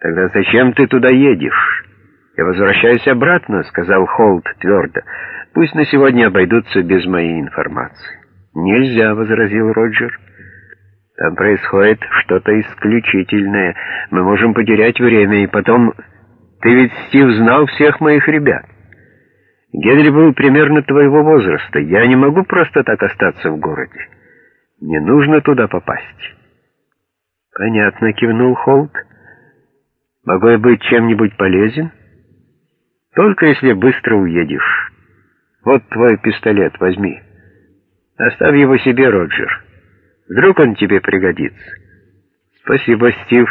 Тогда зачем ты туда едешь? Я возвращаюсь обратно, сказал Холт твердо. Пусть на сегодня обойдутся без моей информации. Нельзя, возразил Роджер. Там происходит что-то исключительное. Мы можем потерять время, и потом... Ты ведь, Стив, знал всех моих ребят. Генри был примерно твоего возраста. Я не могу просто так остаться в городе. Мне нужно туда попасть. Понятно, кивнул Холт. Могу я быть чем-нибудь полезен? Только если быстро уедешь. Вот твой пистолет, возьми. Оставь его себе, Роджер. Вдруг он тебе пригодится. Спасибо, Стив.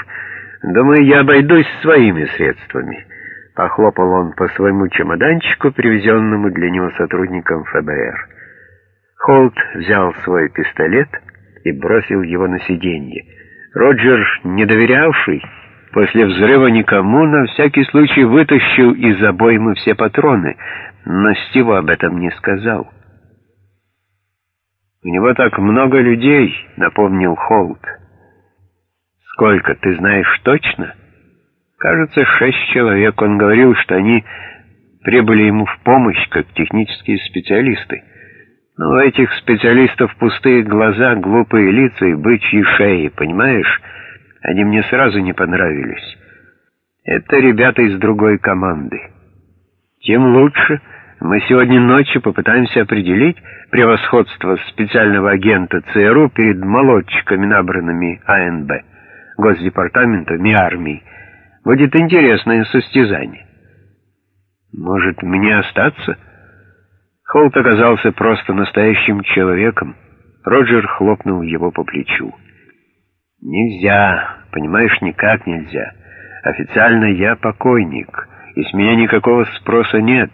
Думаю, я обойдусь своими средствами. Похлопал он по своему чемоданчику, привезенному для него сотрудникам ФБР. Холт взял свой пистолет и бросил его на сиденье. Роджер, не доверявший, после взрыва никому, на всякий случай вытащил из обоймы все патроны, но Стиву об этом не сказал. «У него так много людей», — напомнил Холт. «Сколько, ты знаешь точно?» Кажется, шесть человек. Он говорил, что они прибыли ему в помощь, как технические специалисты. Но у этих специалистов пустые глаза, глупые лица и бычьи шеи, понимаешь? Они мне сразу не понравились. Это ребята из другой команды. Тем лучше. Мы сегодня ночью попытаемся определить превосходство специального агента ЦРУ перед молодчиками, набранными АНБ, Госдепартаментом и армией. Будет интересное состязание. Может, мне остаться? Холт оказался просто настоящим человеком. Роджер хлопнул его по плечу. «Нельзя, понимаешь, никак нельзя. Официально я покойник, и с меня никакого спроса нет.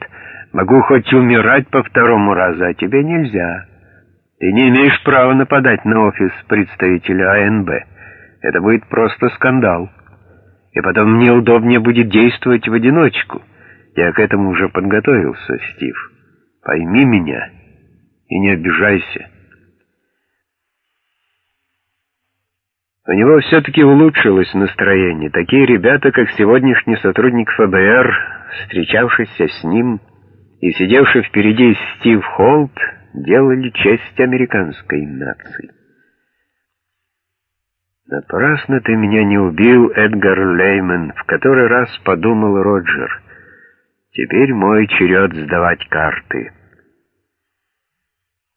Могу хоть умирать по второму разу, а тебе нельзя. Ты не имеешь права нападать на офис представителя АНБ. Это будет просто скандал» и потом мне удобнее будет действовать в одиночку. Я к этому уже подготовился, Стив. Пойми меня и не обижайся. У него все-таки улучшилось настроение. Такие ребята, как сегодняшний сотрудник ФБР, встречавшийся с ним и сидевший впереди Стив Холт, делали честь американской нации. «Напрасно ты меня не убил, Эдгар Лейман», — в который раз подумал Роджер. «Теперь мой черед сдавать карты».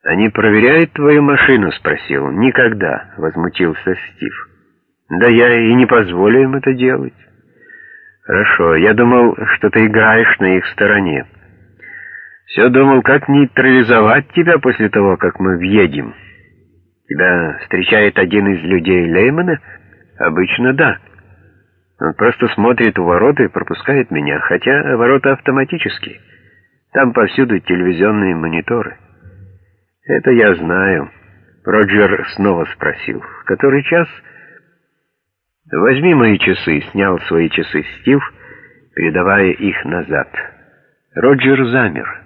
«Они проверяют твою машину?» — спросил. «Никогда», — возмутился Стив. «Да я и не позволю им это делать». «Хорошо, я думал, что ты играешь на их стороне. Все думал, как нейтрализовать тебя после того, как мы въедем». Тебя встречает один из людей Леймана? Обычно да. Он просто смотрит у ворота и пропускает меня, хотя ворота автоматические. Там повсюду телевизионные мониторы. Это я знаю. Роджер снова спросил. В который час? Возьми мои часы, снял свои часы Стив, передавая их назад. Роджер замер.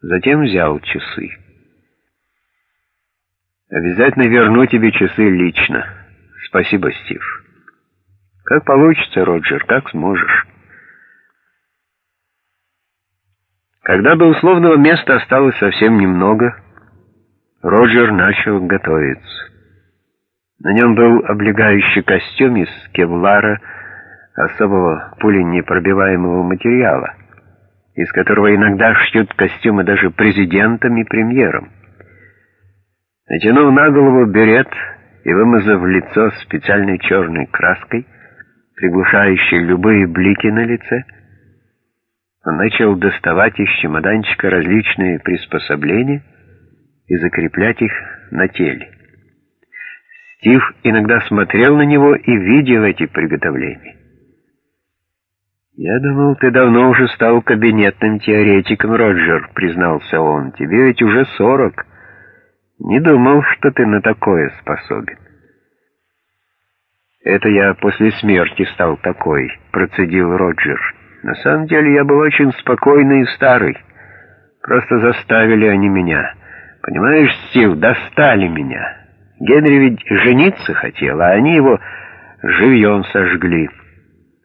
Затем взял часы. Обязательно верну тебе часы лично. Спасибо, Стив. Как получится, Роджер, как сможешь. Когда до условного места осталось совсем немного, Роджер начал готовиться. На нем был облегающий костюм из кевлара, особого пуленепробиваемого материала, из которого иногда шьют костюмы даже президентам и премьерам. Натянув на голову берет и вымазав лицо специальной черной краской, приглушающей любые блики на лице, он начал доставать из чемоданчика различные приспособления и закреплять их на теле. Стив иногда смотрел на него и видел эти приготовления. «Я думал, ты давно уже стал кабинетным теоретиком, Роджер», — признался он. «Тебе ведь уже сорок». Не думал, что ты на такое способен. Это я после смерти стал такой, процедил Роджер. На самом деле я был очень спокойный и старый. Просто заставили они меня. Понимаешь, Стив, достали меня. Генри ведь жениться хотел, а они его живьем сожгли.